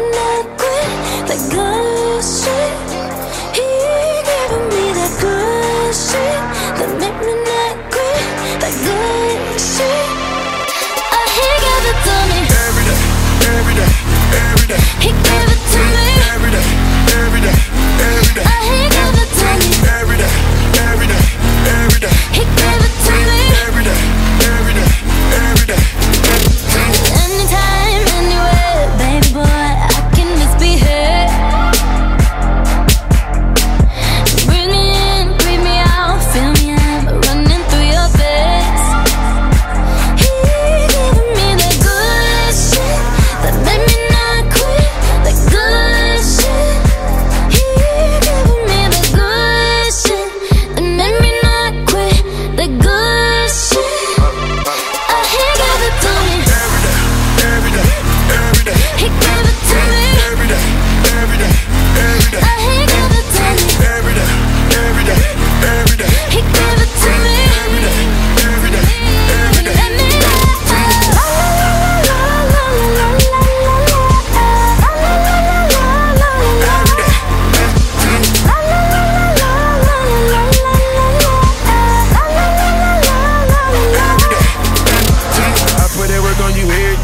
me not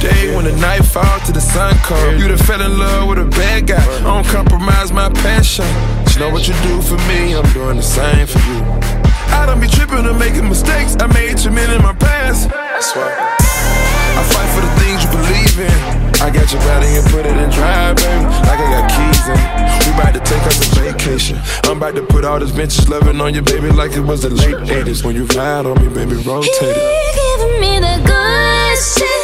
day. When the night falls to the sun come, you done fell in love with a bad guy. I don't compromise my passion. You know what you do for me, I'm doing the same for you. I don't be tripping and making mistakes. I made too many in my past. That's why I fight for the things you believe in. I got your body and put it in drive, baby. Like I got keys in. We about to take us a vacation. I'm about to put all this vintage loving on you, baby, like it was the late 80s. When you ride on me, baby, rotate it. He giving me that good shit